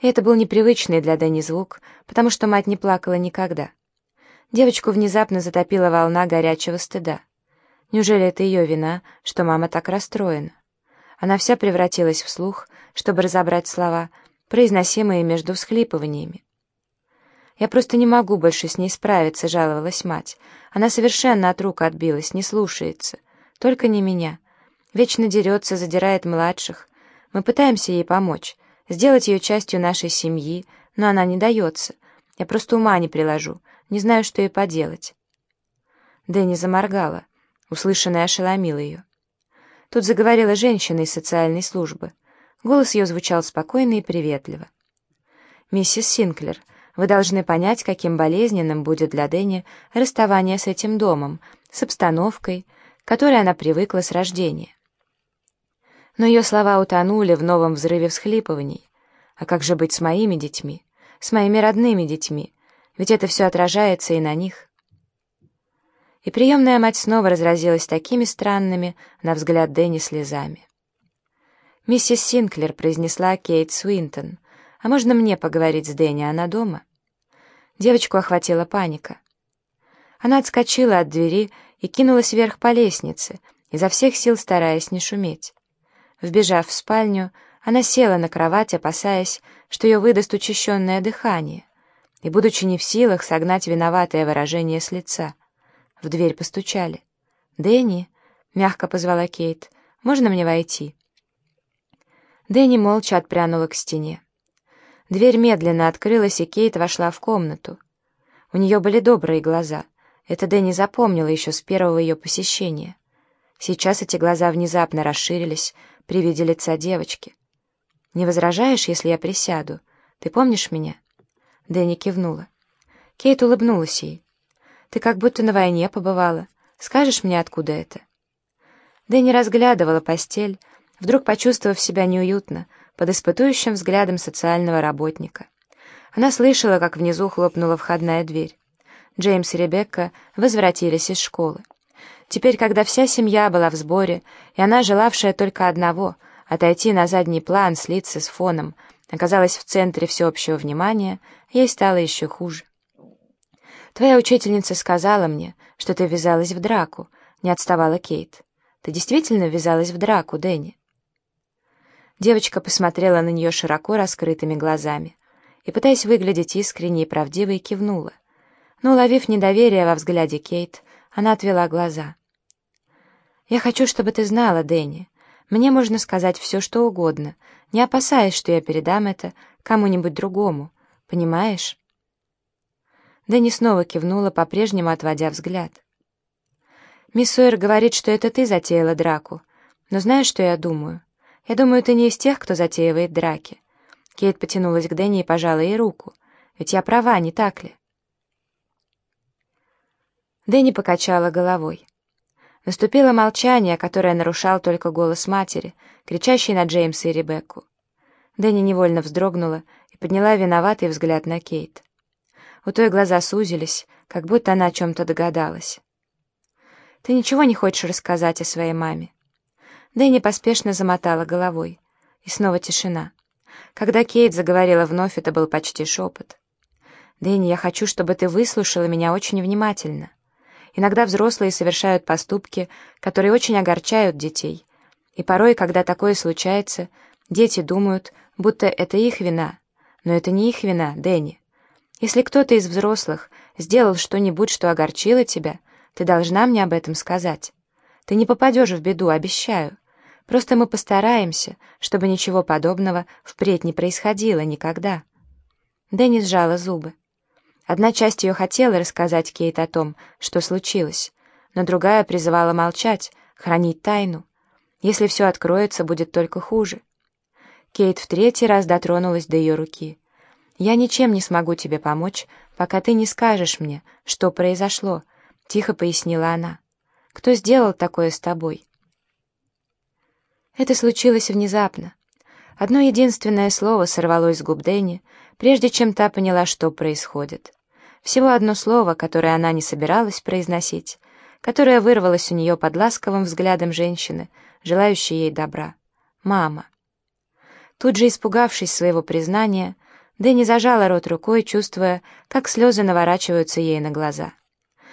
Это был непривычный для Дэнни звук, потому что мать не плакала никогда. Девочку внезапно затопила волна горячего стыда. Неужели это ее вина, что мама так расстроена? Она вся превратилась в слух, чтобы разобрать слова, произносимые между всхлипываниями. «Я просто не могу больше с ней справиться», — жаловалась мать. «Она совершенно от рук отбилась, не слушается. Только не меня. Вечно дерется, задирает младших. Мы пытаемся ей помочь, сделать ее частью нашей семьи, но она не дается. Я просто ума не приложу, не знаю, что ей поделать». Дэнни заморгала. Услышанное ошеломило ее. Тут заговорила женщина из социальной службы. Голос ее звучал спокойно и приветливо. «Миссис Синклер, вы должны понять, каким болезненным будет для Дэнни расставание с этим домом, с обстановкой, к которой она привыкла с рождения». Но ее слова утонули в новом взрыве всхлипываний. «А как же быть с моими детьми? С моими родными детьми? Ведь это все отражается и на них». И приемная мать снова разразилась такими странными, на взгляд Дэнни, слезами. «Миссис Синклер», — произнесла Кейт Суинтон, — «а можно мне поговорить с Дэнни, она дома?» Девочку охватила паника. Она отскочила от двери и кинулась вверх по лестнице, изо всех сил стараясь не шуметь. Вбежав в спальню, она села на кровать, опасаясь, что ее выдаст учащенное дыхание, и, будучи не в силах согнать виноватое выражение с лица — в дверь постучали. «Дэнни», — мягко позвала Кейт, — «можно мне войти?» Дэнни молча отпрянула к стене. Дверь медленно открылась, и Кейт вошла в комнату. У нее были добрые глаза. Это Дэнни запомнила еще с первого ее посещения. Сейчас эти глаза внезапно расширились при виде лица девочки. «Не возражаешь, если я присяду? Ты помнишь меня?» Дэнни кивнула. Кейт улыбнулась ей. Ты как будто на войне побывала. Скажешь мне, откуда это?» Дэнни разглядывала постель, вдруг почувствовав себя неуютно, под испытующим взглядом социального работника. Она слышала, как внизу хлопнула входная дверь. Джеймс и Ребекка возвратились из школы. Теперь, когда вся семья была в сборе, и она, желавшая только одного — отойти на задний план, слиться с фоном, оказалась в центре всеобщего внимания, ей стало еще хуже. «Твоя учительница сказала мне, что ты ввязалась в драку», — не отставала Кейт. «Ты действительно ввязалась в драку, Дэнни?» Девочка посмотрела на нее широко раскрытыми глазами и, пытаясь выглядеть искренней и правдивой, кивнула. Но, уловив недоверие во взгляде Кейт, она отвела глаза. «Я хочу, чтобы ты знала, Дэнни. Мне можно сказать все, что угодно, не опасаясь, что я передам это кому-нибудь другому. Понимаешь?» Дэнни снова кивнула, по-прежнему отводя взгляд. «Мисс Сойер говорит, что это ты затеяла драку. Но знаешь, что я думаю? Я думаю, ты не из тех, кто затеивает драки». Кейт потянулась к Дэнни и пожала ей руку. «Ведь я права, не так ли?» Дэнни покачала головой. Наступило молчание, которое нарушал только голос матери, кричащей на Джеймса и Ребекку. Дэнни невольно вздрогнула и подняла виноватый взгляд на Кейт. У той глаза сузились, как будто она о чем-то догадалась. «Ты ничего не хочешь рассказать о своей маме?» Дэнни поспешно замотала головой. И снова тишина. Когда Кейт заговорила вновь, это был почти шепот. «Дэнни, я хочу, чтобы ты выслушала меня очень внимательно. Иногда взрослые совершают поступки, которые очень огорчают детей. И порой, когда такое случается, дети думают, будто это их вина. Но это не их вина, Дэнни. Если кто-то из взрослых сделал что-нибудь, что огорчило тебя, ты должна мне об этом сказать. Ты не попадешь в беду, обещаю. Просто мы постараемся, чтобы ничего подобного впредь не происходило никогда». Дэнни сжала зубы. Одна часть ее хотела рассказать Кейт о том, что случилось, но другая призывала молчать, хранить тайну. Если все откроется, будет только хуже. Кейт в третий раз дотронулась до ее руки. «Я ничем не смогу тебе помочь, пока ты не скажешь мне, что произошло», — тихо пояснила она. «Кто сделал такое с тобой?» Это случилось внезапно. Одно единственное слово сорвалось с губ Дэнни, прежде чем та поняла, что происходит. Всего одно слово, которое она не собиралась произносить, которое вырвалось у нее под ласковым взглядом женщины, желающей ей добра. «Мама». Тут же испугавшись своего признания, Дэнни зажала рот рукой, чувствуя, как слезы наворачиваются ей на глаза.